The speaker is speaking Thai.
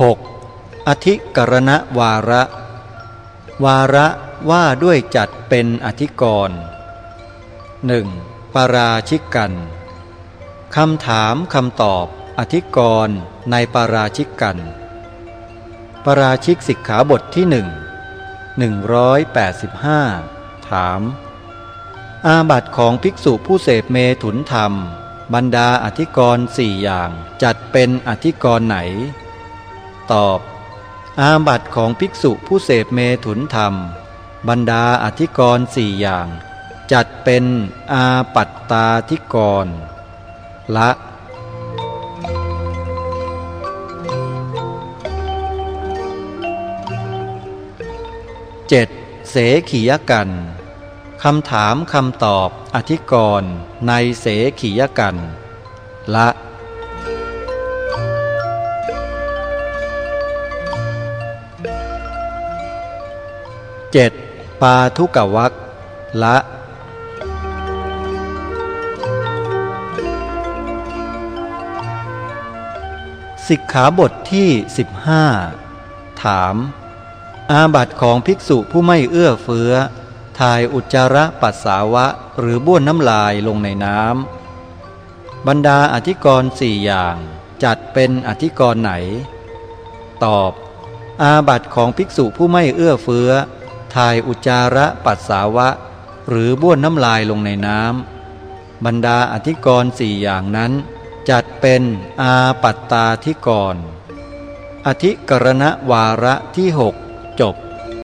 6. อธิกรณวาระ วาระว่าด้วยจัดเป็นอธิกรณ์หนึ่งปาราชิกกันคำถามคำตอบอธิกรณ์ในปาราชิกกันปาราชิกสิกขาบทที่หนึ่งหนึ่งร้อยแปดสิบห้าถาม อาบัตของภิกษุผู้เสพเมถุนธรรม บรรดาอธิกรณ์สี่อย่างจัดเป็นอธิกรณ์ไหน ตอบ อาบัตของภิกษุผู้เสพเมถุนธรรม บรรดาอธิกรณ์สี่อย่าง จัดเป็นอาปัตตาธิกรณ์ละ 7. เสขียกันคำถามคำตอบอธิกรณ์ในเสขียกัน ละ 7. ปาทุกวักละ สิกขาบทที่ 15 ถาม อาบัติของภิกษุผู้ไม่เอื้อเฟื้อถ่ายอุจจาระปัสสาวะหรือบ้วนน้ำลายลงในน้ำบรรดาอธิกรณ์สี่อย่างจัดเป็นอธิกรณ์ไหน ตอบอาบัติของภิกษุผู้ไม่เอื้อเฟื้อ ถ่ายอุจจาระปัสสาวะ หรือบ้วนน้ำลายลงในน้ำบรรดาอธิกรณ์สี่อย่างนั้น จัดเป็นอาปัตตาธิกรณ์อธิกรณวาระที่หกจบ